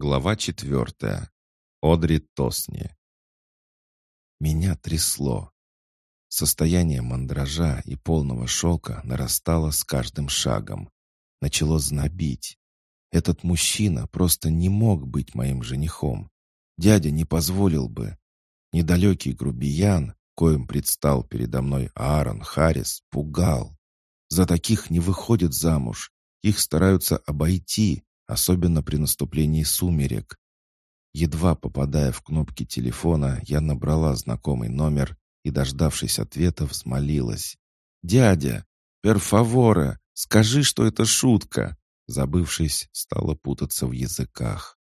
Глава четвертая. Одри Тосни. Меня трясло. Состояние мандража и полного шока нарастало с каждым шагом. Начало знобить. Этот мужчина просто не мог быть моим женихом. Дядя не позволил бы. Недалекий грубиян, коим предстал передо мной Аарон Харрис, пугал. За таких не выходят замуж. Их стараются обойти, особенно при наступлении сумерек. Едва попадая в кнопки телефона, я набрала знакомый номер и, дождавшись ответа, взмолилась. «Дядя, перфавора, скажи, что это шутка!» Забывшись, стала путаться в языках.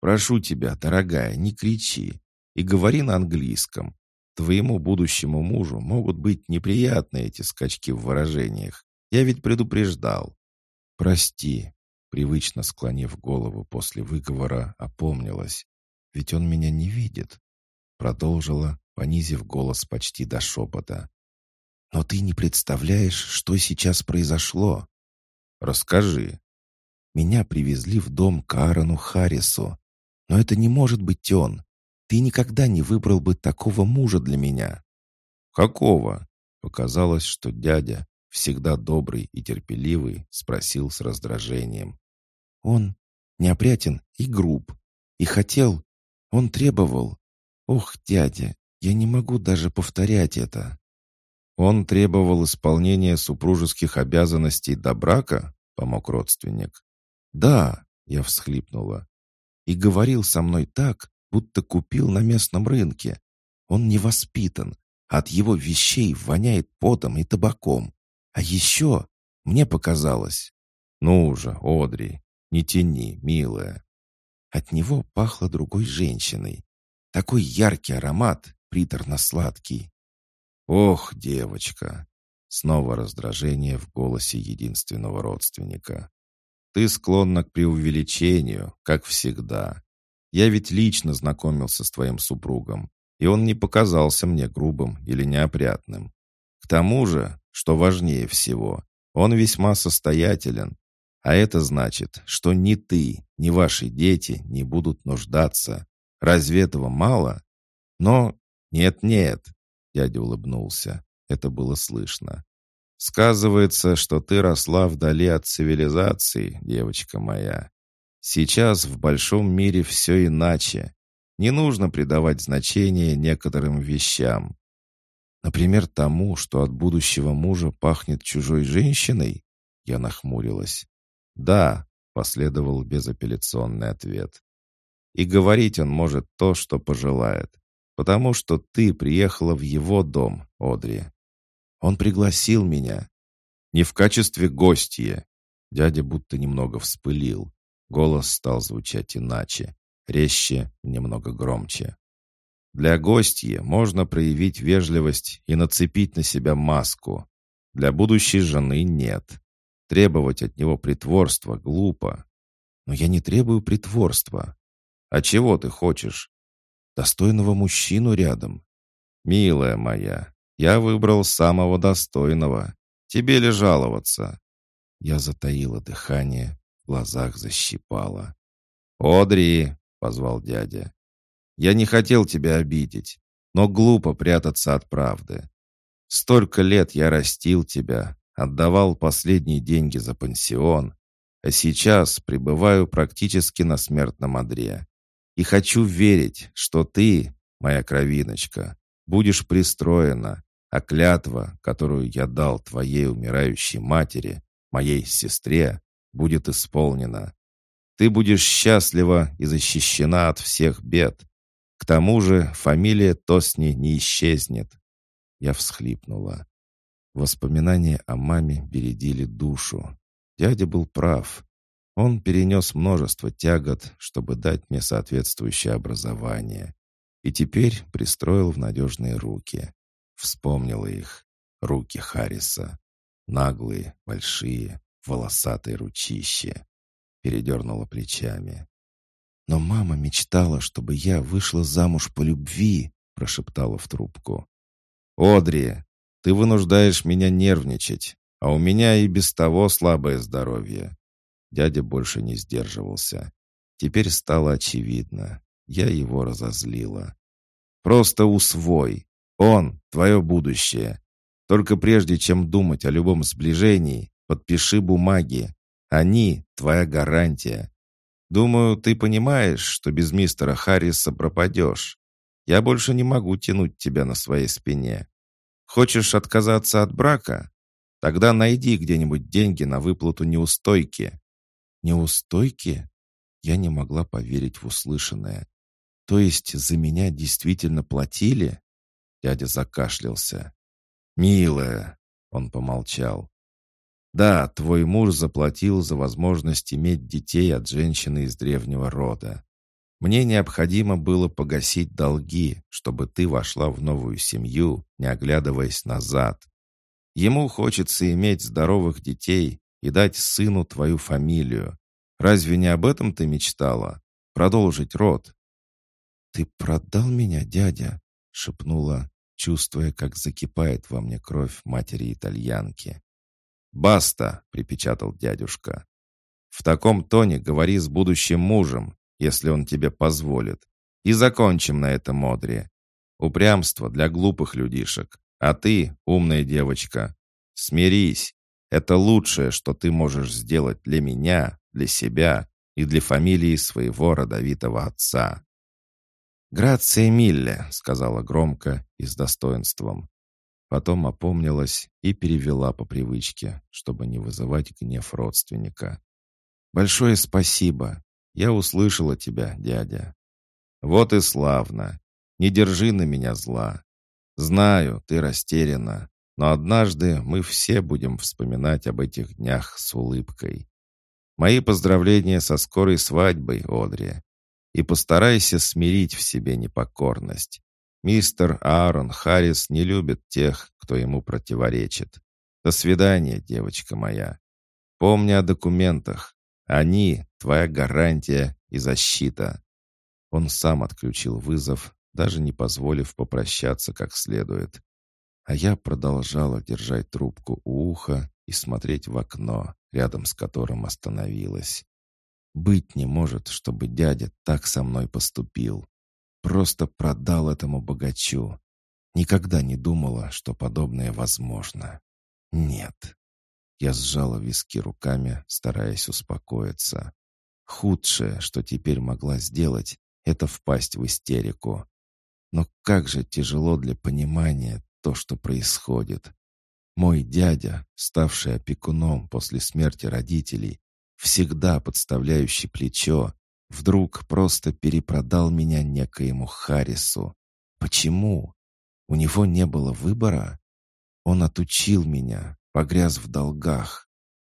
«Прошу тебя, дорогая, не кричи и говори на английском. Твоему будущему мужу могут быть неприятны эти скачки в выражениях. Я ведь предупреждал. Прости, Привычно склонив голову после выговора, опомнилась. «Ведь он меня не видит». Продолжила, понизив голос почти до шепота. «Но ты не представляешь, что сейчас произошло?» «Расскажи». «Меня привезли в дом к Аарону Харрису. Но это не может быть он. Ты никогда не выбрал бы такого мужа для меня». «Какого?» Показалось, что дядя, всегда добрый и терпеливый, спросил с раздражением. Он неопрятен и груб. И хотел, он требовал. Ох, дядя, я не могу даже повторять это. Он требовал исполнения супружеских обязанностей до брака, помог родственник. Да, я всхлипнула. И говорил со мной так, будто купил на местном рынке. Он не воспитан, от его вещей воняет потом и табаком. А еще мне показалось... Ну уже, Одри, не тяни, милая. От него пахло другой женщиной. Такой яркий аромат, приторно-сладкий. Ох, девочка! Снова раздражение в голосе единственного родственника. Ты склонна к преувеличению, как всегда. Я ведь лично знакомился с твоим супругом, и он не показался мне грубым или неопрятным. К тому же, что важнее всего, он весьма состоятелен а это значит, что ни ты, ни ваши дети не будут нуждаться. Разве этого мало? Но нет-нет, дядя улыбнулся. Это было слышно. Сказывается, что ты росла вдали от цивилизации, девочка моя. Сейчас в большом мире все иначе. Не нужно придавать значение некоторым вещам. Например, тому, что от будущего мужа пахнет чужой женщиной? Я нахмурилась. «Да», — последовал безапелляционный ответ. «И говорить он может то, что пожелает, потому что ты приехала в его дом, Одри. Он пригласил меня. Не в качестве гостья». Дядя будто немного вспылил. Голос стал звучать иначе, резче, немного громче. Для гостья можно проявить вежливость и нацепить на себя маску. Для будущей жены нет. Требовать от него притворства глупо. Но я не требую притворства. А чего ты хочешь? Достойного мужчину рядом. Милая моя, я выбрал самого достойного. Тебе ли жаловаться? Я затаила дыхание, в глазах защипала. «Одри!» — позвал дядя. «Я не хотел тебя обидеть, но глупо прятаться от правды. Столько лет я растил тебя, отдавал последние деньги за пансион, а сейчас пребываю практически на смертном одре. И хочу верить, что ты, моя кровиночка, будешь пристроена, а клятва, которую я дал твоей умирающей матери, моей сестре, будет исполнена. Ты будешь счастлива и защищена от всех бед. К тому же фамилия Тосни не исчезнет. Я всхлипнула. Воспоминания о маме бередили душу. Дядя был прав. Он перенес множество тягот, чтобы дать мне соответствующее образование. И теперь пристроил в надежные руки. Вспомнила их. Руки Харриса. Наглые, большие, волосатые ручища. Передернула плечами. «Но мама мечтала, чтобы я вышла замуж по любви», прошептала в трубку. «Одри, ты вынуждаешь меня нервничать, а у меня и без того слабое здоровье». Дядя больше не сдерживался. теперь стало очевидно. Я его разозлила. «Просто усвой. Он — твое будущее. Только прежде чем думать о любом сближении, подпиши бумаги. Они — твоя гарантия. Думаю, ты понимаешь, что без мистера Харриса пропадешь. Я больше не могу тянуть тебя на своей спине. Хочешь отказаться от брака? Тогда найди где-нибудь деньги на выплату неустойки». «Неустойки?» Я не могла поверить в услышанное. «То есть за меня действительно платили?» Дядя закашлялся. «Милая!» — он помолчал. «Да, твой муж заплатил за возможность иметь детей от женщины из древнего рода. Мне необходимо было погасить долги, чтобы ты вошла в новую семью, не оглядываясь назад. Ему хочется иметь здоровых детей и дать сыну твою фамилию. Разве не об этом ты мечтала? Продолжить род?» «Ты продал меня, дядя?» — шепнула, чувствуя, как закипает во мне кровь матери-итальянки. «Баста!» — припечатал дядюшка. «В таком тоне говори с будущим мужем, если он тебе позволит. И закончим на этом, Модри. Упрямство для глупых людишек. А ты, умная девочка, смирись. Это лучшее, что ты можешь сделать для меня, для себя и для фамилии своего родовитого отца». «Грация Милле», — сказала громко и с достоинством. Потом опомнилась и перевела по привычке, чтобы не вызывать гнев родственника. «Большое спасибо. Я услышала тебя, дядя. Вот и славно. Не держи на меня зла. Знаю, ты растеряна, но однажды мы все будем вспоминать об этих днях с улыбкой. Мои поздравления со скорой свадьбой, Одри. И постарайся смирить в себе непокорность. Мистер Аарон Харрис не любит тех, кто ему противоречит. До свидания, девочка моя. Помни о документах. Они — твоя гарантия и защита». Он сам отключил вызов, даже не позволив попрощаться как следует. А я продолжала держать трубку у уха и смотреть в окно, рядом с которым остановилась. Быть не может, чтобы дядя так со мной поступил. Просто продал этому богачу. Никогда не думала, что подобное возможно. Нет. Я сжала виски руками, стараясь успокоиться. Худшее, что теперь могла сделать, это впасть в истерику. Но как же тяжело для понимания то, что происходит. Мой дядя, ставший опекуном после смерти родителей, всегда подставляющий плечо, вдруг просто перепродал меня некоему Харрису. Почему? У него не было выбора? Он отучил меня, погряз в долгах.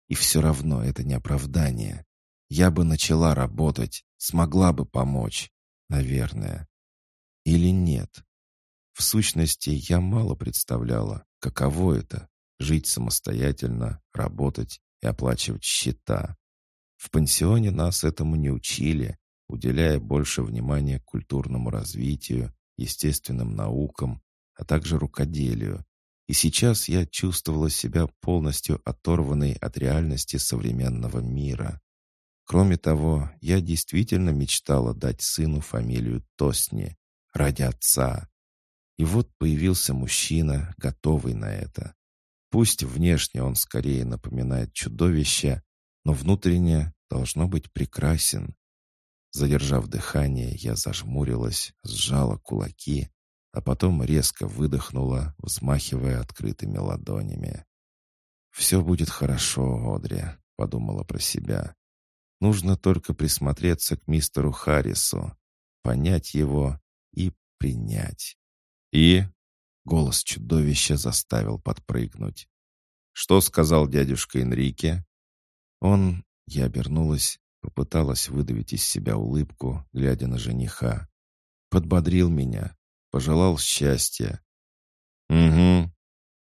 И все равно это не оправдание. Я бы начала работать, смогла бы помочь, наверное. Или нет? В сущности, я мало представляла, каково это — жить самостоятельно, работать и оплачивать счета. В пансионе нас этому не учили, уделяя больше внимания культурному развитию, естественным наукам, а также рукоделию, и сейчас я чувствовала себя полностью оторванной от реальности современного мира. Кроме того, я действительно мечтала дать сыну фамилию Тосни ради отца. И вот появился мужчина, готовый на это. Пусть внешне он скорее напоминает чудовище, но внутренне должно быть прекрасен. Задержав дыхание, я зажмурилась, сжала кулаки а потом резко выдохнула, взмахивая открытыми ладонями. «Все будет хорошо, Одри», — подумала про себя. «Нужно только присмотреться к мистеру Харрису, понять его и принять». «И?» — голос чудовища заставил подпрыгнуть. «Что сказал дядюшка Энрике?» Он, я обернулась, попыталась выдавить из себя улыбку, глядя на жениха. Подбодрил меня, пожелал счастья. «Угу».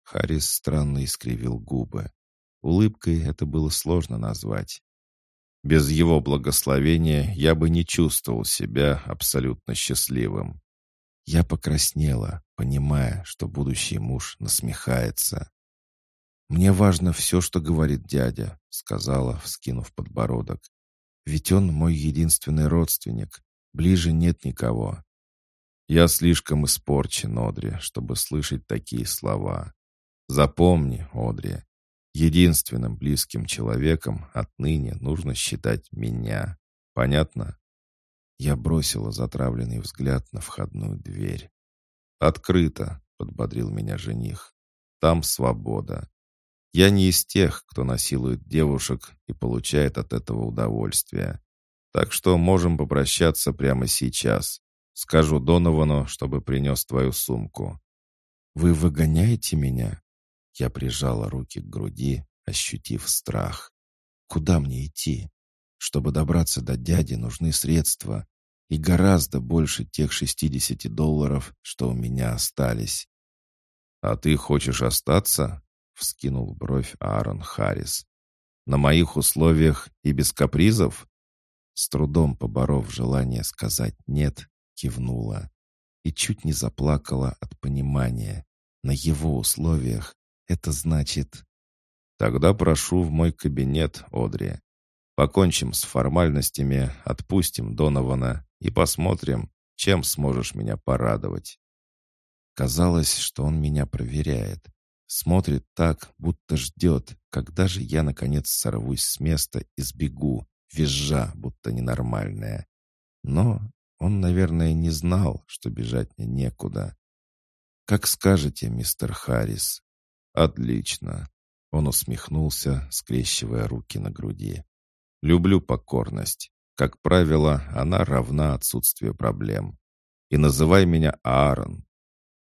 Харрис странно искривил губы. Улыбкой это было сложно назвать. Без его благословения я бы не чувствовал себя абсолютно счастливым. Я покраснела, понимая, что будущий муж насмехается. «Мне важно все, что говорит дядя», — сказала, вскинув подбородок. Ведь он мой единственный родственник. Ближе нет никого. Я слишком испорчен, Одри, чтобы слышать такие слова. Запомни, Одри, единственным близким человеком отныне нужно считать меня. Понятно? Я бросила затравленный взгляд на входную дверь. «Открыто», — подбодрил меня жених. «Там свобода. Я не из тех, кто насилует девушек и получает от этого удовольствие. Так что можем попрощаться прямо сейчас. Скажу Доновану, чтобы принес твою сумку». «Вы выгоняете меня?» Я прижала руки к груди, ощутив страх. «Куда мне идти? Чтобы добраться до дяди, нужны средства. И гораздо больше тех 60 долларов, что у меня остались». «А ты хочешь остаться?» — вскинул бровь Аарон Харрис. «На моих условиях и без капризов?» С трудом поборов желание сказать «нет», кивнула и чуть не заплакала от понимания. На его условиях это значит... Тогда прошу в мой кабинет, Одри. Покончим с формальностями, отпустим Донована и посмотрим, чем сможешь меня порадовать. Казалось, что он меня проверяет. Смотрит так, будто ждет, когда же я, наконец, сорвусь с места и сбегу, визжа, будто ненормальная. Но он, наверное, не знал, что бежать мне некуда. «Как скажете, мистер Харрис». «Отлично». Он усмехнулся, скрещивая руки на груди. «Люблю покорность. Как правило, она равна отсутствию проблем. И называй меня Аарон».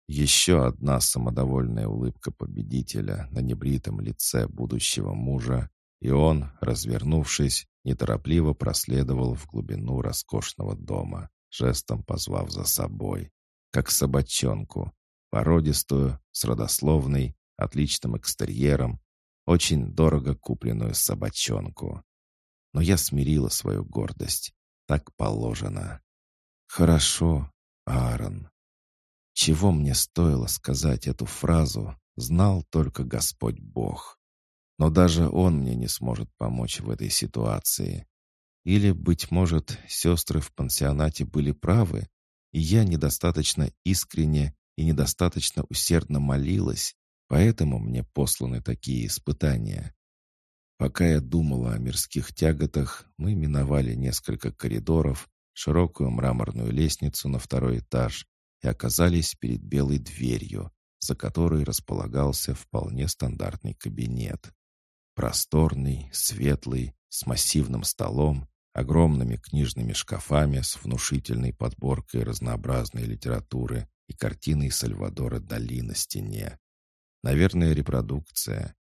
Еще одна самодовольная улыбка победителя на небритом лице будущего мужа, и он, развернувшись, неторопливо проследовал в глубину роскошного дома жестом позвав за собой, как собачонку, породистую, с родословной, отличным экстерьером, очень дорого купленную собачонку. Но я смирила свою гордость. Так положено. Хорошо, Аарон. Чего мне стоило сказать эту фразу, знал только Господь Бог. Но даже Он мне не сможет помочь в этой ситуации. Или, быть может, сестры в пансионате были правы, и я недостаточно искренне и недостаточно усердно молилась, поэтому мне посланы такие испытания. Пока я думала о мирских тяготах, мы миновали несколько коридоров, широкую мраморную лестницу на второй этаж и оказались перед белой дверью, за которой располагался вполне стандартный кабинет. Просторный, светлый, с массивным столом огромными книжными шкафами с внушительной подборкой разнообразной литературы и картиной Сальвадора Дали на стене. Наверное, репродукция.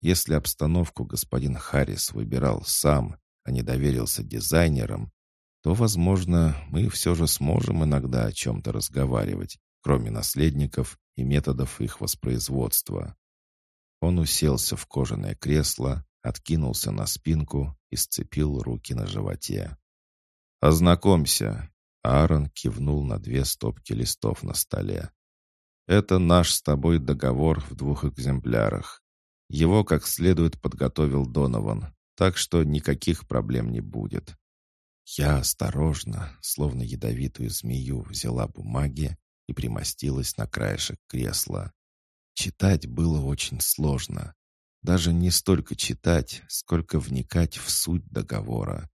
Если обстановку господин Харрис выбирал сам, а не доверился дизайнерам, то, возможно, мы все же сможем иногда о чем-то разговаривать, кроме наследников и методов их воспроизводства. Он уселся в кожаное кресло, откинулся на спинку и сцепил руки на животе. «Ознакомься!» Аарон кивнул на две стопки листов на столе. «Это наш с тобой договор в двух экземплярах. Его как следует подготовил Донован, так что никаких проблем не будет». Я осторожно, словно ядовитую змею, взяла бумаги и примостилась на краешек кресла. Читать было очень сложно. Даже не столько читать, сколько вникать в суть договора.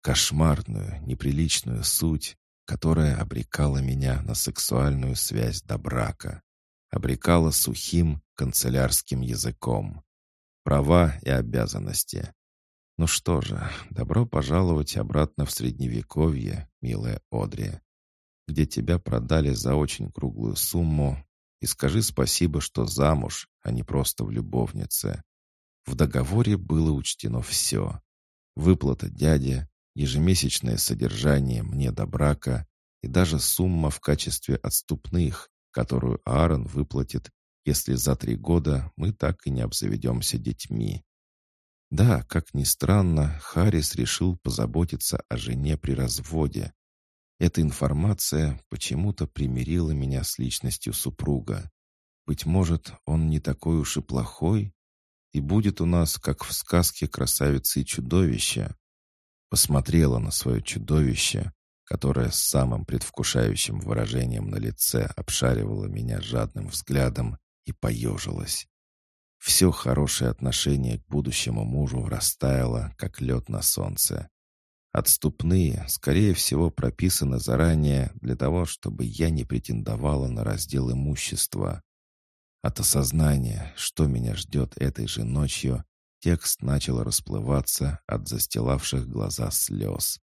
Кошмарную, неприличную суть, которая обрекала меня на сексуальную связь до брака. Обрекала сухим канцелярским языком. Права и обязанности. Ну что же, добро пожаловать обратно в Средневековье, милая Одри, где тебя продали за очень круглую сумму, и скажи спасибо, что замуж, а не просто в любовнице. В договоре было учтено все. Выплата дяде, ежемесячное содержание мне до брака и даже сумма в качестве отступных, которую Аарон выплатит, если за три года мы так и не обзаведемся детьми. Да, как ни странно, Харрис решил позаботиться о жене при разводе. Эта информация почему-то примирила меня с личностью супруга. Быть может, он не такой уж и плохой, и будет у нас, как в сказке «Красавица и чудовище». Посмотрела на свое чудовище, которое с самым предвкушающим выражением на лице обшаривало меня жадным взглядом и поежилась. Все хорошее отношение к будущему мужу растаяло, как лед на солнце. Отступные, скорее всего, прописаны заранее для того, чтобы я не претендовала на раздел имущества. От осознания, что меня ждет этой же ночью, текст начал расплываться от застилавших глаза слез.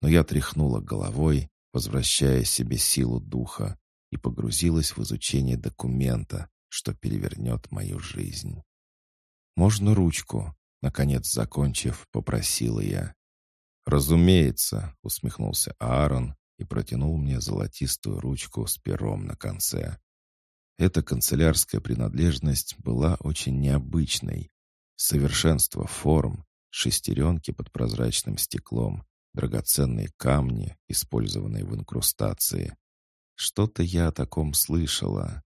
Но я тряхнула головой, возвращая себе силу духа, и погрузилась в изучение документа, что перевернет мою жизнь. «Можно ручку?» — наконец закончив, попросила я. «Разумеется», — усмехнулся Аарон и протянул мне золотистую ручку с пером на конце. Эта канцелярская принадлежность была очень необычной. Совершенство форм, шестеренки под прозрачным стеклом, драгоценные камни, использованные в инкрустации. Что-то я о таком слышала.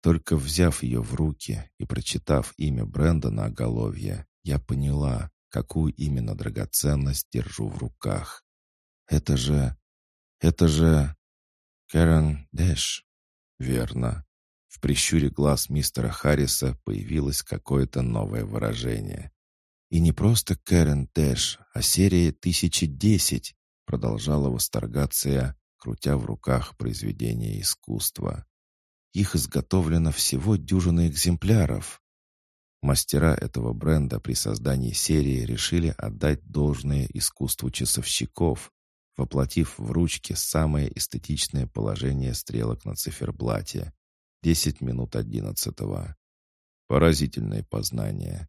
Только взяв ее в руки и прочитав имя бренда на оголовье, я поняла, какую именно драгоценность держу в руках. Это же... это же... Кэрон Дэш. Верно. В прищуре глаз мистера Харриса появилось какое-то новое выражение. «И не просто Кэрен Дэш, а серия 1010», продолжала восторгаться я, крутя в руках произведения искусства. «Их изготовлено всего дюжина экземпляров». Мастера этого бренда при создании серии решили отдать должное искусству часовщиков, воплотив в ручке самое эстетичное положение стрелок на циферблате. Десять минут одиннадцатого. Поразительное познание.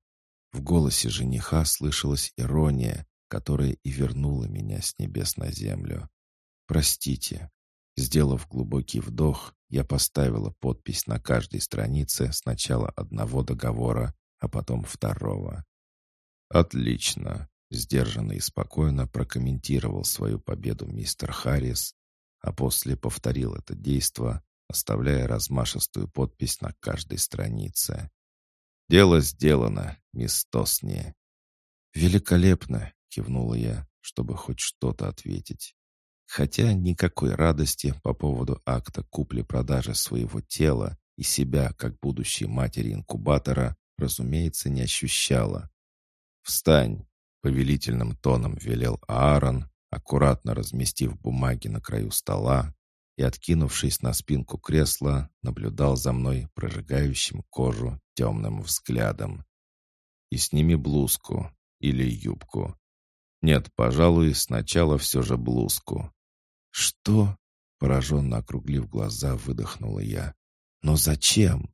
В голосе жениха слышалась ирония, которая и вернула меня с небес на землю. «Простите». Сделав глубокий вдох, я поставила подпись на каждой странице сначала одного договора, а потом второго. «Отлично», — сдержанно и спокойно прокомментировал свою победу мистер Харрис, а после повторил это действо, оставляя размашистую подпись на каждой странице. «Дело сделано, мисс Тосни». «Великолепно!» — кивнула я, чтобы хоть что-то ответить. Хотя никакой радости по поводу акта купли-продажи своего тела и себя как будущей матери инкубатора, разумеется, не ощущала. «Встань!» — повелительным тоном велел Аарон, аккуратно разместив бумаги на краю стола, и, откинувшись на спинку кресла, наблюдал за мной прожигающим кожу темным взглядом. «И сними блузку или юбку. Нет, пожалуй, сначала все же блузку». «Что?» — пораженно округлив глаза, выдохнула я. «Но зачем?»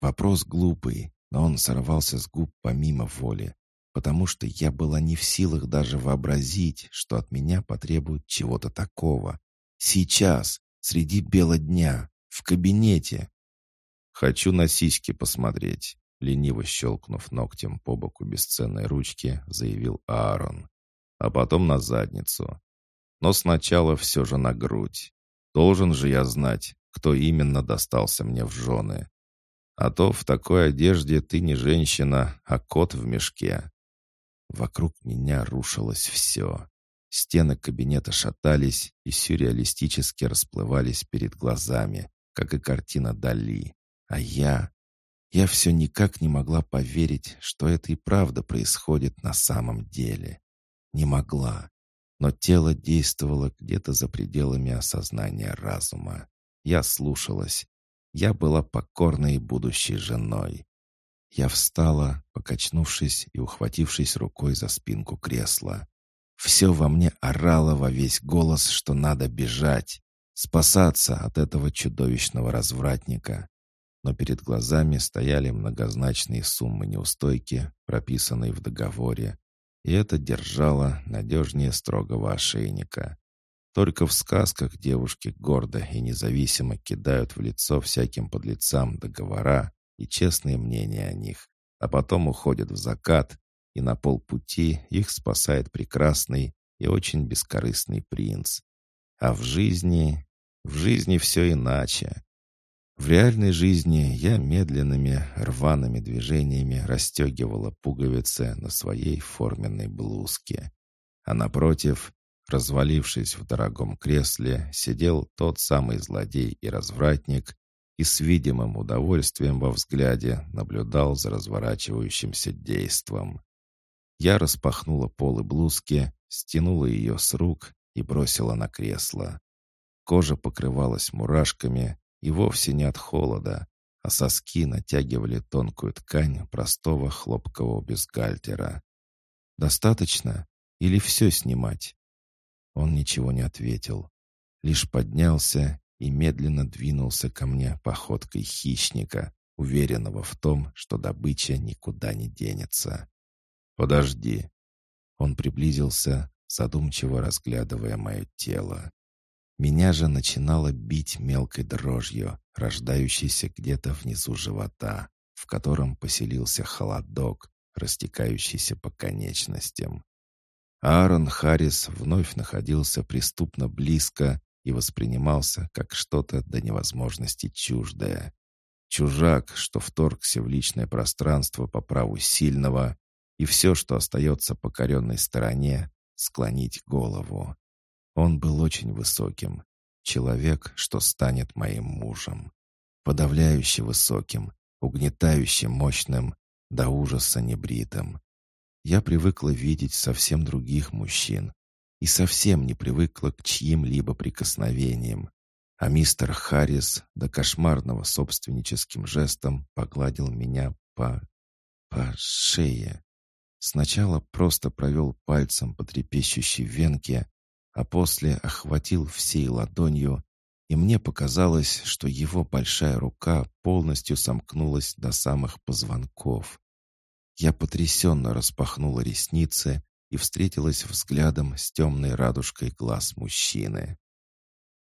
Вопрос глупый, но он сорвался с губ помимо воли, потому что я была не в силах даже вообразить, что от меня потребуют чего-то такого, Сейчас, среди бела дня, в кабинете. Хочу на сиськи посмотреть. Лениво щелкнув ногтем по боку бесценной ручки, заявил Аарон. А потом на задницу. Но сначала все же на грудь. Должен же я знать, кто именно достался мне в жены. А то в такой одежде ты не женщина, а кот в мешке. Вокруг меня рушилось все. Стены кабинета шатались и сюрреалистически расплывались перед глазами, как и картина Дали. А я... Я все никак не могла поверить, что это и правда происходит на самом деле. Не могла. Но тело действовало где-то за пределами осознания разума. Я слушалась. Я была покорной будущей женой. Я встала, покачнувшись и ухватившись рукой за спинку кресла. Все во мне орало во весь голос, что надо бежать, спасаться от этого чудовищного развратника. Но перед глазами стояли многозначные суммы неустойки, прописанные в договоре, и это держало надежнее строгого ошейника. Только в сказках девушки гордо и независимо кидают в лицо всяким подлецам договора и честные мнения о них, а потом уходят в закат, и на полпути их спасает прекрасный и очень бескорыстный принц. А в жизни... В жизни все иначе. В реальной жизни я медленными, рваными движениями расстегивала пуговицы на своей форменной блузке. а напротив, развалившись в дорогом кресле, сидел тот самый злодей и развратник и с видимым удовольствием во взгляде наблюдал за разворачивающимся действом. Я распахнула полы блузки, стянула ее с рук и бросила на кресло. Кожа покрывалась мурашками, и вовсе не от холода, а соски натягивали тонкую ткань простого хлопкового бюстгальтера. «Достаточно? Или все снимать?» Он ничего не ответил, лишь поднялся и медленно двинулся ко мне походкой хищника, уверенного в том, что добыча никуда не денется. «Подожди». Он приблизился, задумчиво разглядывая мое тело. Меня же начинало бить мелкой дрожью, рождающейся где-то внизу живота, в котором поселился холодок, растекающийся по конечностям. Аарон Харрис вновь находился преступно близко и воспринимался как что-то до невозможности чуждое. Чужак, что вторгся в личное пространство по праву сильного, и все, что остается покоренной стороне, склонить голову. Он был очень высоким. Человек, что станет моим мужем. Подавляюще высоким, угнетающе мощным, до ужаса небритым. Я привыкла видеть совсем других мужчин и совсем не привыкла к чьим-либо прикосновениям. А мистер Харрис до кошмарного собственническим жестом погладил меня по... по шее. Сначала просто провел пальцем по трепещущей венке, а после охватил всей ладонью, и мне показалось, что его большая рука полностью сомкнулась до самых позвонков. Я потрясенно распахнула ресницы и встретилась взглядом с темной радужкой глаз мужчины.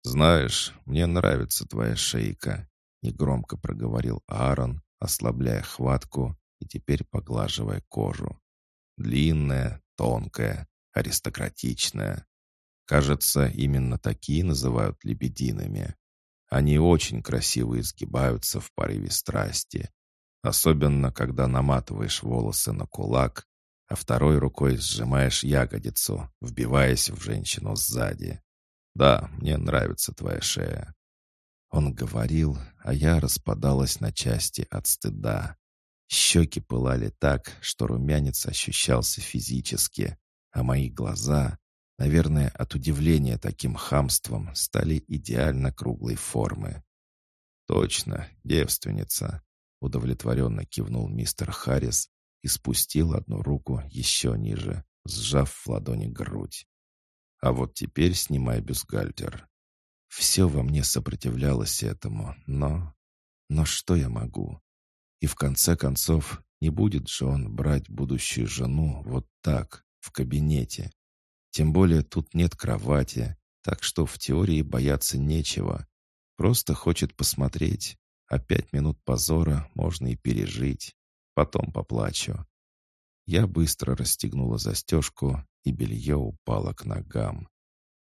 «Знаешь, мне нравится твоя шейка», — негромко проговорил Аарон, ослабляя хватку и теперь поглаживая кожу. «Длинная, тонкая, аристократичная. Кажется, именно такие называют лебединами. Они очень красиво изгибаются в порыве страсти. Особенно, когда наматываешь волосы на кулак, а второй рукой сжимаешь ягодицу, вбиваясь в женщину сзади. «Да, мне нравится твоя шея». Он говорил, а я распадалась на части от стыда. Щеки пылали так, что румянец ощущался физически, а мои глаза, Наверное, от удивления таким хамством стали идеально круглой формы. «Точно, девственница», — удовлетворенно кивнул мистер Харрис и спустил одну руку еще ниже, сжав в ладони грудь. «А вот теперь снимай бюстгальтер». Все во мне сопротивлялось этому, но... Но что я могу? И в конце концов, не будет же он брать будущую жену вот так, в кабинете, тем более тут нет кровати, так что в теории бояться нечего. Просто хочет посмотреть, а пять минут позора можно и пережить. Потом поплачу. Я быстро расстегнула застежку, и белье упало к ногам.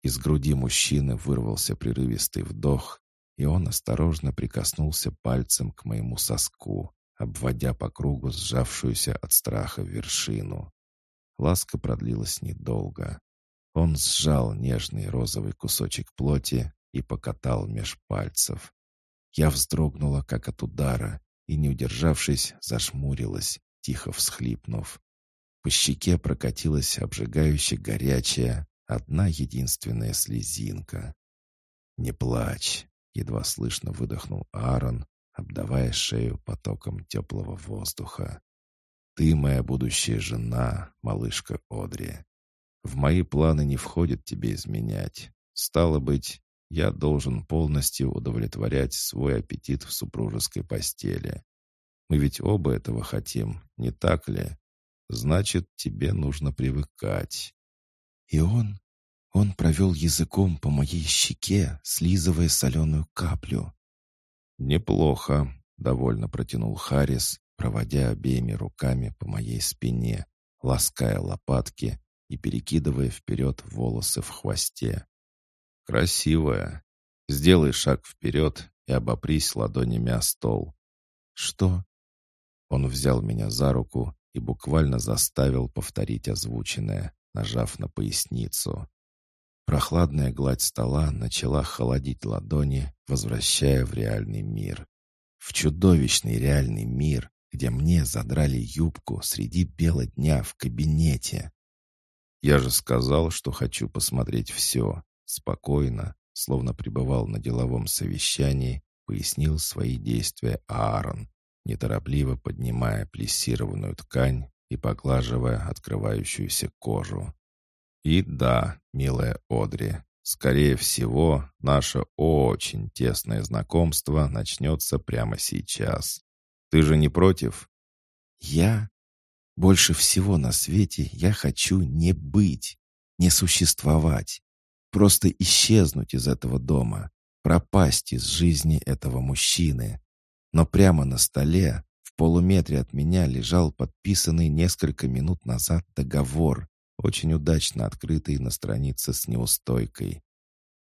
Из груди мужчины вырвался прерывистый вдох, и он осторожно прикоснулся пальцем к моему соску, обводя по кругу сжавшуюся от страха вершину. Ласка продлилась недолго. Он сжал нежный розовый кусочек плоти и покатал меж пальцев. Я вздрогнула, как от удара, и, не удержавшись, зашмурилась, тихо всхлипнув. По щеке прокатилась обжигающе горячая, одна единственная слезинка. «Не плачь!» — едва слышно выдохнул Аарон, обдавая шею потоком теплого воздуха. «Ты моя будущая жена, малышка Одри. В мои планы не входит тебе изменять. Стало быть, я должен полностью удовлетворять свой аппетит в супружеской постели. Мы ведь оба этого хотим, не так ли? Значит, тебе нужно привыкать». И он, он провел языком по моей щеке, слизывая соленую каплю. «Неплохо», — довольно протянул Харрис, проводя обеими руками по моей спине, лаская лопатки и перекидывая вперед волосы в хвосте. «Красивая. Сделай шаг вперед и обопрись ладонями о стол». «Что?» Он взял меня за руку и буквально заставил повторить озвученное, нажав на поясницу. Прохладная гладь стола начала холодить ладони, возвращая в реальный мир. В чудовищный реальный мир, где мне задрали юбку среди бела дня в кабинете. Я же сказал, что хочу посмотреть все. Спокойно, словно пребывал на деловом совещании, пояснил свои действия Аарон, неторопливо поднимая плессированную ткань и поглаживая открывающуюся кожу. И да, милая Одри, скорее всего, наше очень тесное знакомство начнется прямо сейчас. Ты же не против? Я? Больше всего на свете я хочу не быть, не существовать. Просто исчезнуть из этого дома, пропасть из жизни этого мужчины. Но прямо на столе, в полуметре от меня, лежал подписанный несколько минут назад договор, очень удачно открытый на странице с неустойкой.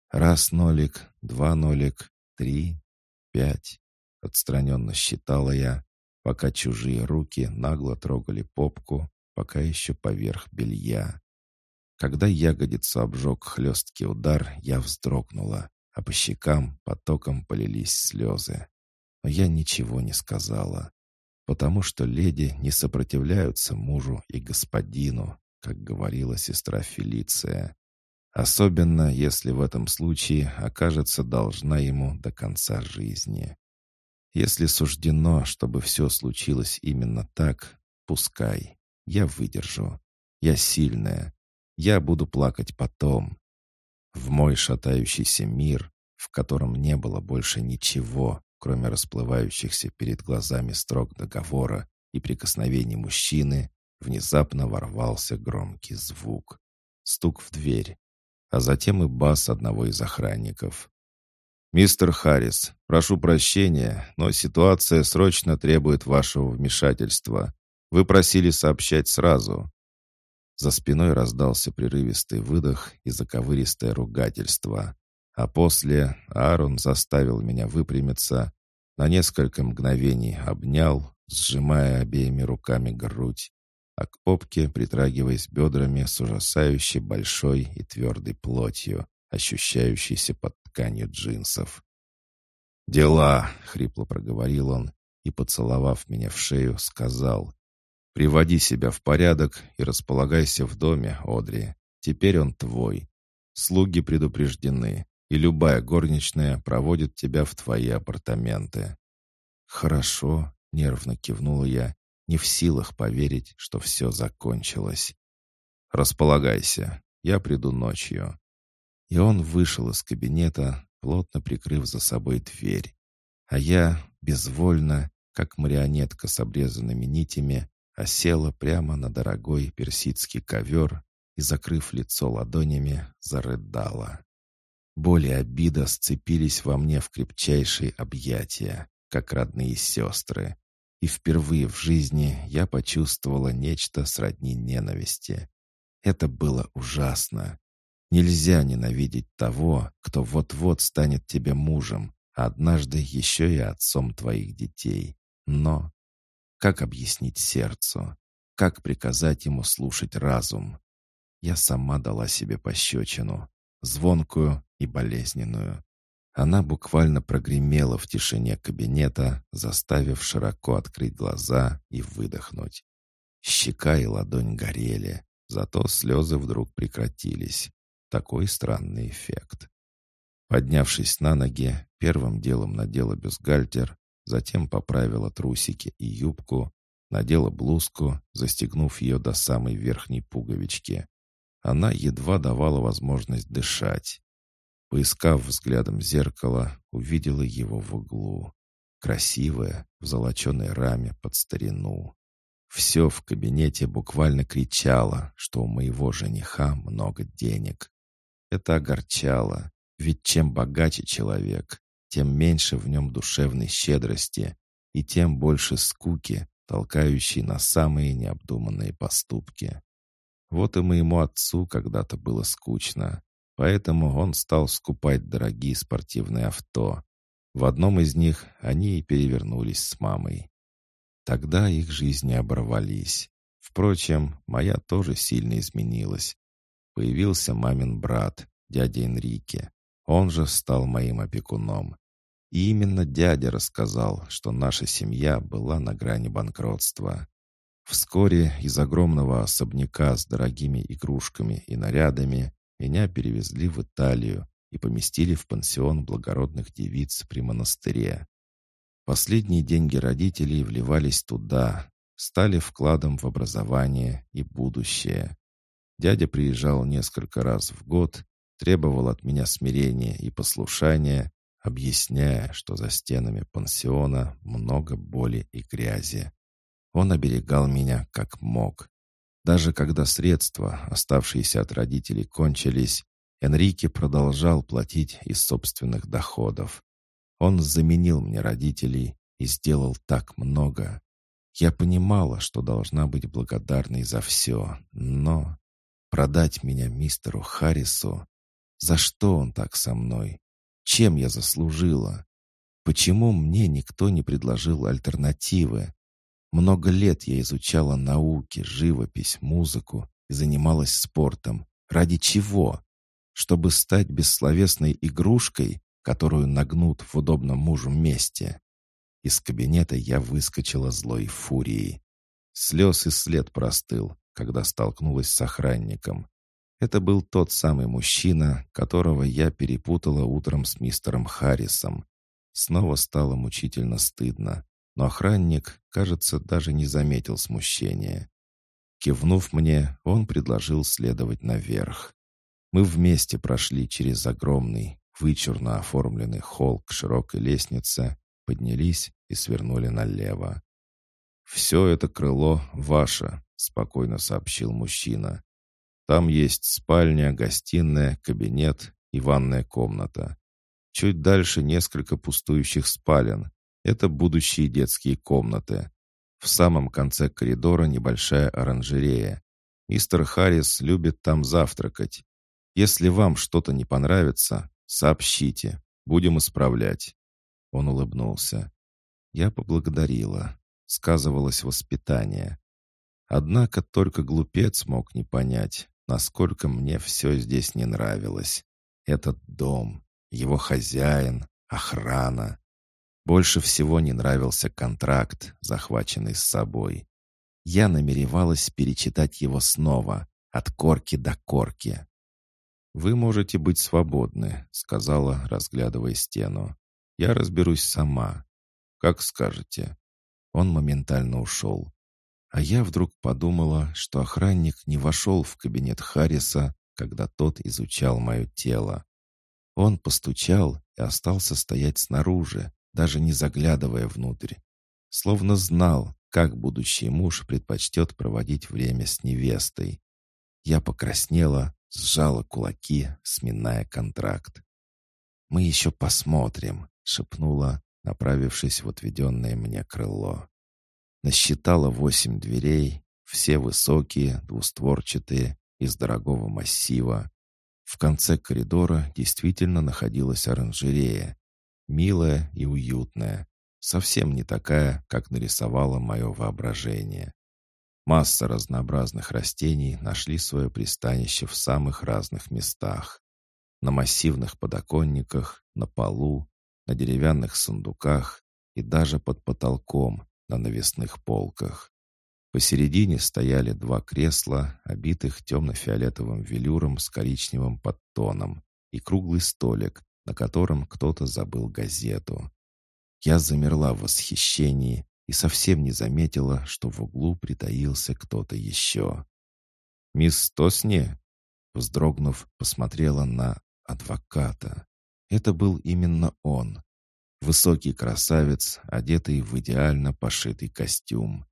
Раз нолик, два нолик, три, пять. Отстраненно считала я, пока чужие руки нагло трогали попку, пока еще поверх белья. Когда ягодицу обжег хлесткий удар, я вздрогнула, а по щекам потоком полились слезы. Но я ничего не сказала, потому что леди не сопротивляются мужу и господину, как говорила сестра Фелиция. Особенно, если в этом случае окажется должна ему до конца жизни. Если суждено, чтобы все случилось именно так, пускай. Я выдержу. Я сильная. Я буду плакать потом. В мой шатающийся мир, в котором не было больше ничего, кроме расплывающихся перед глазами строк договора и прикосновений мужчины, Внезапно ворвался громкий звук. Стук в дверь, а затем и бас одного из охранников. «Мистер Харрис, прошу прощения, но ситуация срочно требует вашего вмешательства. Вы просили сообщать сразу». За спиной раздался прерывистый выдох и заковыристое ругательство. А после Аарон заставил меня выпрямиться, на несколько мгновений обнял, сжимая обеими руками грудь, а к попке притрагиваясь бедрами с ужасающей большой и твердой плотью, ощущающейся под тканью джинсов. «Дела!» — хрипло проговорил он и, поцеловав меня в шею, сказал. «Приводи себя в порядок и располагайся в доме, Одри. Теперь он твой. Слуги предупреждены, и любая горничная проводит тебя в твои апартаменты». «Хорошо», — нервно кивнула я не в силах поверить, что все закончилось. «Располагайся, я приду ночью». И он вышел из кабинета, плотно прикрыв за собой дверь. А я, безвольно, как марионетка с обрезанными нитями, осела прямо на дорогой персидский ковер и, закрыв лицо ладонями, зарыдала. Боль и обида сцепились во мне в крепчайшие объятия, как родные сестры, и впервые в жизни я почувствовала нечто сродни ненависти. Это было ужасно. Нельзя ненавидеть того, кто вот-вот станет тебе мужем, а однажды еще и отцом твоих детей. Но как объяснить сердцу? Как приказать ему слушать разум? Я сама дала себе пощечину, звонкую и болезненную. Она буквально прогремела в тишине кабинета, заставив широко открыть глаза и выдохнуть. Щека и ладонь горели, зато слезы вдруг прекратились. Такой странный эффект. Поднявшись на ноги, первым делом надела бюстгальтер, затем поправила трусики и юбку, надела блузку, застегнув ее до самой верхней пуговички. Она едва давала возможность дышать. Поискав взглядом зеркало, увидела его в углу. Красивое, в золоченой раме под старину. Все в кабинете буквально кричало, что у моего жениха много денег. Это огорчало, ведь чем богаче человек, тем меньше в нем душевной щедрости и тем больше скуки, толкающей на самые необдуманные поступки. Вот и моему отцу когда-то было скучно. Поэтому он стал скупать дорогие спортивные авто. В одном из них они и перевернулись с мамой. Тогда их жизни оборвались. Впрочем, моя тоже сильно изменилась. Появился мамин брат, дядя Энрике. Он же стал моим опекуном. И именно дядя рассказал, что наша семья была на грани банкротства. Вскоре из огромного особняка с дорогими игрушками и нарядами меня перевезли в Италию и поместили в пансион благородных девиц при монастыре. Последние деньги родителей вливались туда, стали вкладом в образование и будущее. Дядя приезжал несколько раз в год, требовал от меня смирения и послушания, объясняя, что за стенами пансиона много боли и грязи. Он оберегал меня как мог. Даже когда средства, оставшиеся от родителей, кончились, Энрике продолжал платить из собственных доходов. Он заменил мне родителей и сделал так много. Я понимала, что должна быть благодарной за все, но продать меня мистеру Харрису... За что он так со мной? Чем я заслужила? Почему мне никто не предложил альтернативы? Много лет я изучала науки, живопись, музыку и занималась спортом. Ради чего? Чтобы стать бессловесной игрушкой, которую нагнут в удобном мужу месте. Из кабинета я выскочила злой фурией. Слез и след простыл, когда столкнулась с охранником. Это был тот самый мужчина, которого я перепутала утром с мистером Харрисом. Снова стало мучительно стыдно, но охранник, кажется, даже не заметил смущения. Кивнув мне, он предложил следовать наверх. Мы вместе прошли через огромный, вычурно оформленный холл к широкой лестнице, поднялись и свернули налево. «Все это крыло ваше», — спокойно сообщил мужчина. «Там есть спальня, гостиная, кабинет и ванная комната. Чуть дальше несколько пустующих спален. Это будущие детские комнаты. В самом конце коридора небольшая оранжерея. Мистер Харрис любит там завтракать. Если вам что-то не понравится, сообщите. Будем исправлять. Он улыбнулся. Я поблагодарила. Сказывалось воспитание. Однако только глупец мог не понять, насколько мне все здесь не нравилось. Этот дом, его хозяин, охрана. Больше всего не нравился контракт, захваченный с собой. Я намеревалась перечитать его снова, от корки до корки. «Вы можете быть свободны», — сказала, разглядывая стену. Я разберусь сама. Как скажете». Он моментально ушел. А я вдруг подумала, что охранник не вошел в кабинет Харриса, когда тот изучал мое тело. Он постучал и остался стоять снаружи, даже не заглядывая внутрь. Словно знал, как будущий муж предпочтет проводить время с невестой. Я покраснела, сжала кулаки, сминая контракт. «Мы еще посмотрим», шепнула, направившись в отведенное мне крыло. Насчитала восемь дверей, все высокие, двустворчатые, из дорогого массива. В конце коридора действительно находилась оранжерея, милая и уютная, совсем не такая, как нарисовало мое воображение. Масса разнообразных растений нашли свое пристанище в самых разных местах. На массивных подоконниках, на полу, на деревянных сундуках и даже под потолком на навесных полках. Посередине стояли два кресла, обитых темно-фиолетовым велюром с коричневым подтоном, и круглый столик, на котором кто-то забыл газету. Я замерла в восхищении и совсем не заметила, что в углу притаился кто-то еще. «Мисс Тосни?» Вздрогнув, посмотрела на адвоката. Это был именно он. Высокий красавец, одетый в идеально пошитый костюм.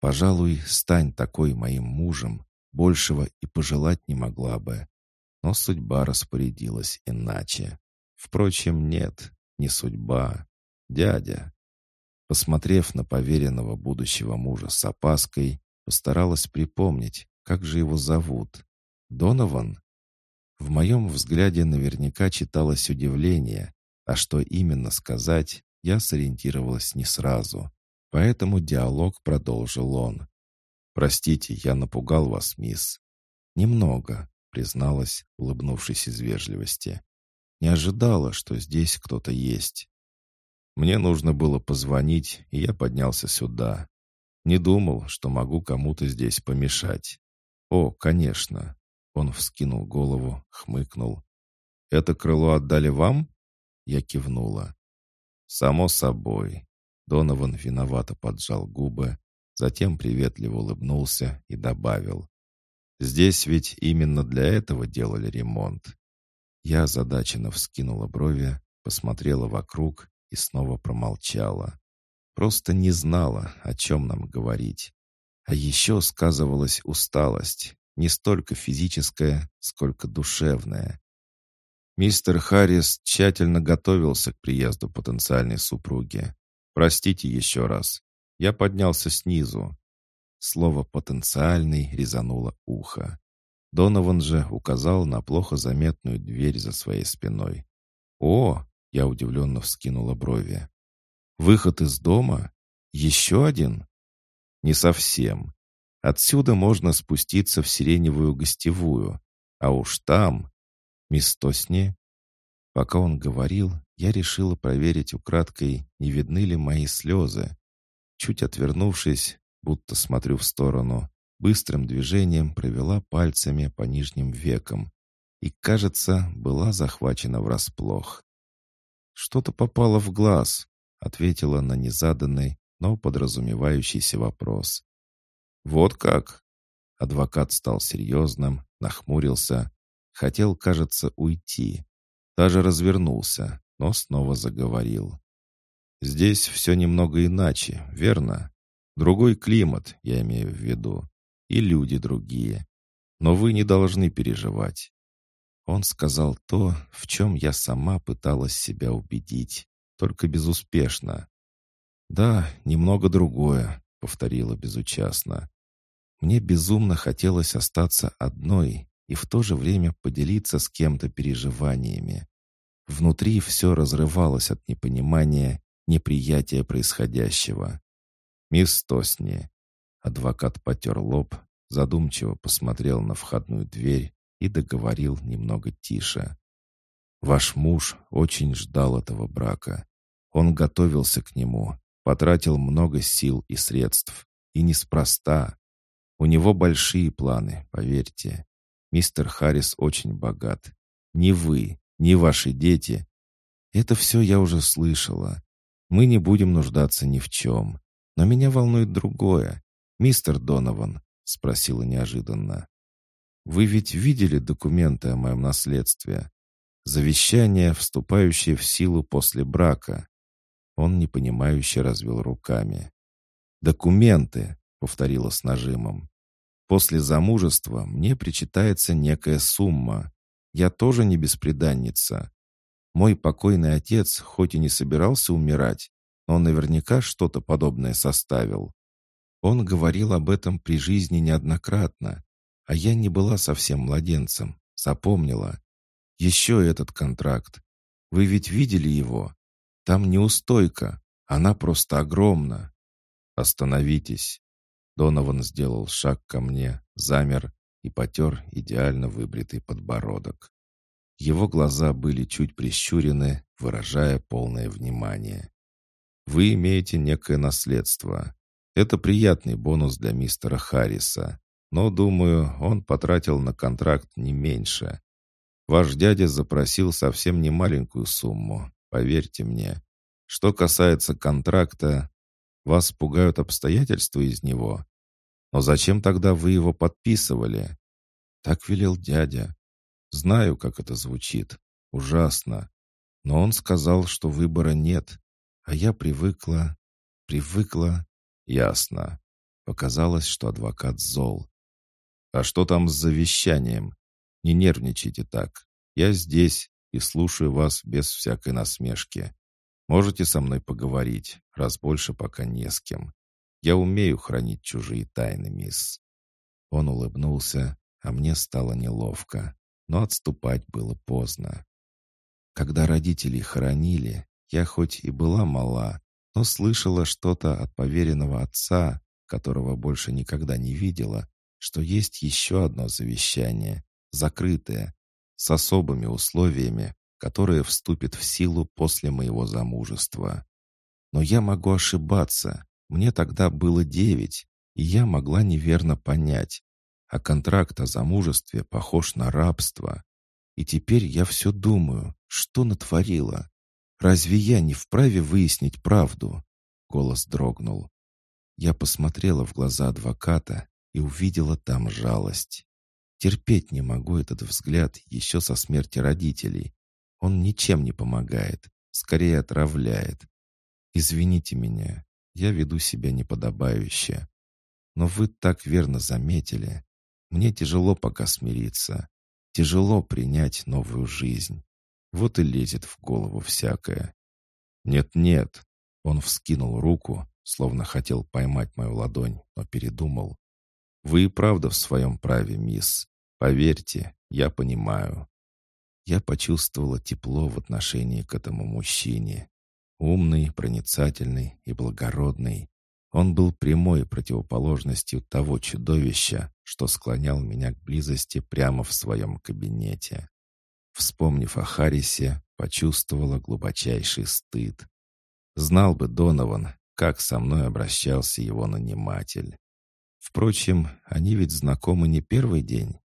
Пожалуй, стань такой моим мужем, большего и пожелать не могла бы. Но судьба распорядилась иначе. Впрочем, нет, не судьба. Дядя. Посмотрев на поверенного будущего мужа с опаской, постаралась припомнить, как же его зовут. Донован? В моем взгляде наверняка читалось удивление, а что именно сказать, я сориентировалась не сразу. Поэтому диалог продолжил он. «Простите, я напугал вас, мисс». «Немного», — призналась, улыбнувшись из вежливости. «Не ожидала, что здесь кто-то есть». Мне нужно было позвонить, и я поднялся сюда. Не думал, что могу кому-то здесь помешать. О, конечно. Он вскинул голову, хмыкнул. «Это крыло отдали вам?» Я кивнула. «Само собой». Донован виновато поджал губы, затем приветливо улыбнулся и добавил. «Здесь ведь именно для этого делали ремонт». Я озадаченно вскинула брови, посмотрела вокруг и снова промолчала. Просто не знала, о чем нам говорить. А еще сказывалась усталость, не столько физическая, сколько душевная. Мистер Харрис тщательно готовился к приезду потенциальной супруги. «Простите еще раз. Я поднялся снизу». Слово «потенциальный» резануло ухо. Донован же указал на плохо заметную дверь за своей спиной. «О!» — я удивленно вскинула брови. «Выход из дома? Еще один?» «Не совсем. Отсюда можно спуститься в сиреневую гостевую, а уж там «Мисс Тосни?» Пока он говорил, я решила проверить украдкой, не видны ли мои слезы. Чуть отвернувшись, будто смотрю в сторону, быстрым движением провела пальцами по нижним векам и, кажется, была захвачена врасплох. «Что-то попало в глаз», — ответила на незаданный, но подразумевающийся вопрос. «Вот как?» Адвокат стал серьезным, нахмурился, Хотел, кажется, уйти. Даже развернулся, но снова заговорил. «Здесь все немного иначе, верно? Другой климат, я имею в виду. И люди другие. Но вы не должны переживать». Он сказал то, в чем я сама пыталась себя убедить, только безуспешно. «Да, немного другое», — повторила безучастно. Мне безумно хотелось остаться одной, и в то же время поделиться с кем-то переживаниями. Внутри все разрывалось от непонимания, неприятия происходящего. «Мисс Тосни». Адвокат потер лоб, задумчиво посмотрел на входную дверь и договорил немного тише. «Ваш муж очень ждал этого брака. Он готовился к нему, потратил много сил и средств. И неспроста. У него большие планы, поверьте. Мистер Харрис очень богат. Ни вы, ни ваши дети. Это все я уже слышала. Мы не будем нуждаться ни в чем. Но меня волнует другое. Мистер Донован, спросила неожиданно. Вы ведь видели документы о моем наследстве? Завещание, вступающее в силу после брака. Он непонимающе развел руками. «Документы», — повторила с нажимом. После замужества мне причитается некая сумма. Я тоже не бесприданница. Мой покойный отец хоть и не собирался умирать, но наверняка что-то подобное составил. Он говорил об этом при жизни неоднократно, а я не была совсем младенцем, запомнила. Еще этот контракт. Вы ведь видели его? Там неустойка, она просто огромна. Остановитесь. Донован сделал шаг ко мне, замер и потер идеально выбритый подбородок. Его глаза были чуть прищурены, выражая полное внимание. «Вы имеете некое наследство. Это приятный бонус для мистера Харриса, но, думаю, он потратил на контракт не меньше. Ваш дядя запросил совсем не маленькую сумму, поверьте мне. Что касается контракта, вас пугают обстоятельства из него. Но зачем тогда вы его подписывали? Так велел дядя. Знаю, как это звучит. Ужасно. Но он сказал, что выбора нет. А я привыкла, привыкла. Ясно. Показалось, что адвокат зол. А что там с завещанием? Не нервничайте так. Я здесь и слушаю вас без всякой насмешки. Можете со мной поговорить, раз больше пока не с кем. Я умею хранить чужие тайны, мисс». Он улыбнулся, а мне стало неловко, но отступать было поздно. Когда родителей хоронили, я хоть и была мала, но слышала что-то от поверенного отца, которого больше никогда не видела, что есть еще одно завещание, закрытое, с особыми условиями, которое вступит в силу после моего замужества. Но я могу ошибаться. Мне тогда было девять, и я могла неверно понять. А контракт о замужестве похож на рабство. И теперь я все думаю, что натворила. Разве я не вправе выяснить правду?» Голос дрогнул. Я посмотрела в глаза адвоката и увидела там жалость. Терпеть не могу этот взгляд еще со смерти родителей. Он ничем не помогает, скорее отравляет. Извините меня, я веду себя неподобающе. Но вы так верно заметили. Мне тяжело пока смириться. Тяжело принять новую жизнь. Вот и лезет в голову всякое. Нет-нет. Он вскинул руку, словно хотел поймать мою ладонь, но передумал. Вы и правда в своем праве, мисс. Поверьте, я понимаю. Я почувствовала тепло в отношении к этому мужчине. Умный, проницательный и благородный. Он был прямой противоположностью того чудовища, что склонял меня к близости прямо в своем кабинете. Вспомнив о Харрисе, почувствовала глубочайший стыд. Знал бы Донован, как со мной обращался его наниматель. Впрочем, они ведь знакомы не первый день.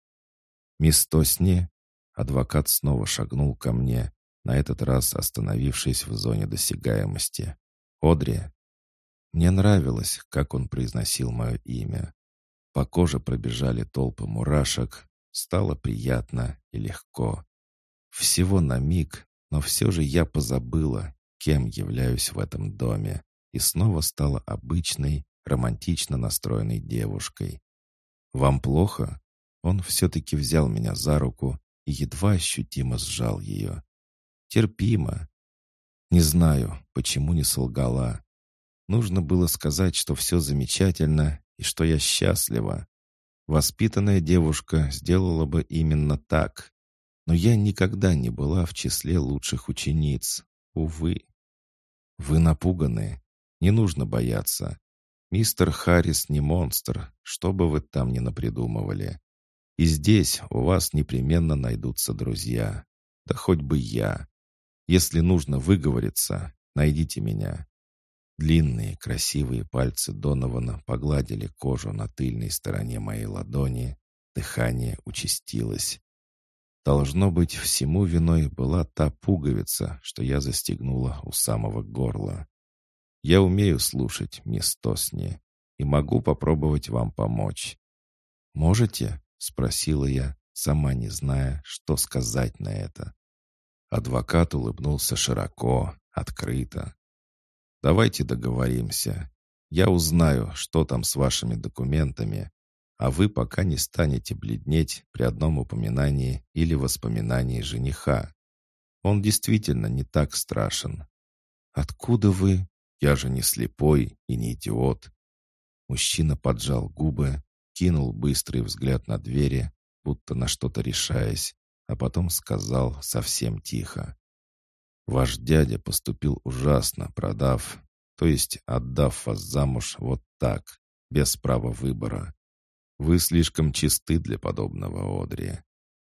«Мисс Тосни?» Адвокат снова шагнул ко мне, на этот раз остановившись в зоне досягаемости. «Одри?» Мне нравилось, как он произносил мое имя. По коже пробежали толпы мурашек. Стало приятно и легко. Всего на миг, но все же я позабыла, кем являюсь в этом доме, и снова стала обычной, романтично настроенной девушкой. «Вам плохо?» Он все-таки взял меня за руку и едва ощутимо сжал ее. «Терпимо. Не знаю, почему не солгала. Нужно было сказать, что все замечательно и что я счастлива. Воспитанная девушка сделала бы именно так. Но я никогда не была в числе лучших учениц. Увы. Вы напуганы. Не нужно бояться. Мистер Харрис не монстр, что бы вы там ни напридумывали. И здесь у вас непременно найдутся друзья. Да хоть бы я. Если нужно выговориться, найдите меня». Длинные, красивые пальцы Донована погладили кожу на тыльной стороне моей ладони. Дыхание участилось. Должно быть, всему виной была та пуговица, что я застегнула у самого горла. Я умею слушать, мисс Тосни, и могу попробовать вам помочь. Можете? — спросила я, сама не зная, что сказать на это. Адвокат улыбнулся широко, открыто. «Давайте договоримся. Я узнаю, что там с вашими документами, а вы пока не станете бледнеть при одном упоминании или воспоминании жениха. Он действительно не так страшен. Откуда вы? Я же не слепой и не идиот. Мужчина поджал губы, кинул быстрый взгляд на двери, будто на что-то решаясь, а потом сказал совсем тихо. «Ваш дядя поступил ужасно, продав, то есть отдав вас замуж вот так, без права выбора. Вы слишком чисты для подобного, Одри.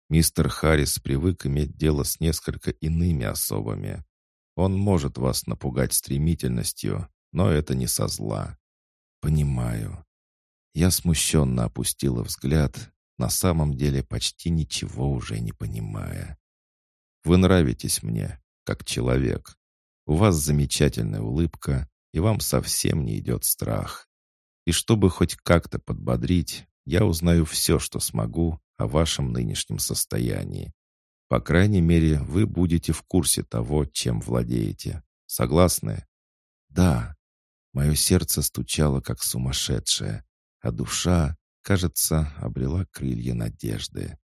Мистер Харрис привык иметь дело с несколько иными особами. Он может вас напугать стремительностью, но это не со зла. Понимаю. Я смущенно опустила взгляд, на самом деле почти ничего уже не понимая. «Вы нравитесь мне, как человек. У вас замечательная улыбка, и вам совсем не идет страх. И чтобы хоть как-то подбодрить, я узнаю все, что смогу о вашем нынешнем состоянии. По крайней мере, вы будете в курсе того, чем владеете. Согласны? Да. Мое сердце стучало, как сумасшедшее а душа, кажется, обрела крылья надежды.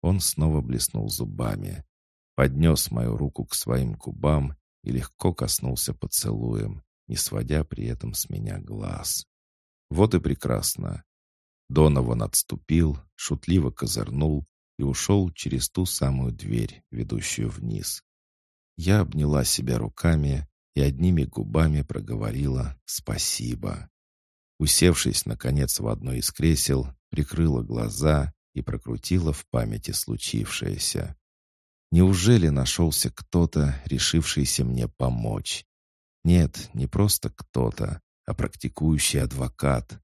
Он снова блеснул зубами, поднес мою руку к своим губам и легко коснулся поцелуем, не сводя при этом с меня глаз. Вот и прекрасно. Донован отступил, шутливо козырнул и ушел через ту самую дверь, ведущую вниз. Я обняла себя руками и одними губами проговорила «спасибо». Усевшись, наконец, в одно из кресел, прикрыла глаза и прокрутила в памяти случившееся. Неужели нашелся кто-то, решившийся мне помочь? Нет, не просто кто-то, а практикующий адвокат.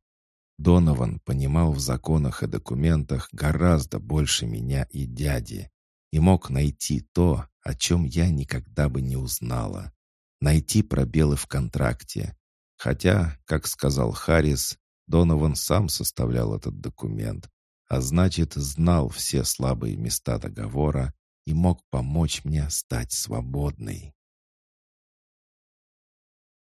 Донован понимал в законах и документах гораздо больше меня и дяди и мог найти то, о чем я никогда бы не узнала. Найти пробелы в контракте. Хотя, как сказал Харрис, Донован сам составлял этот документ, а значит, знал все слабые места договора и мог помочь мне стать свободной.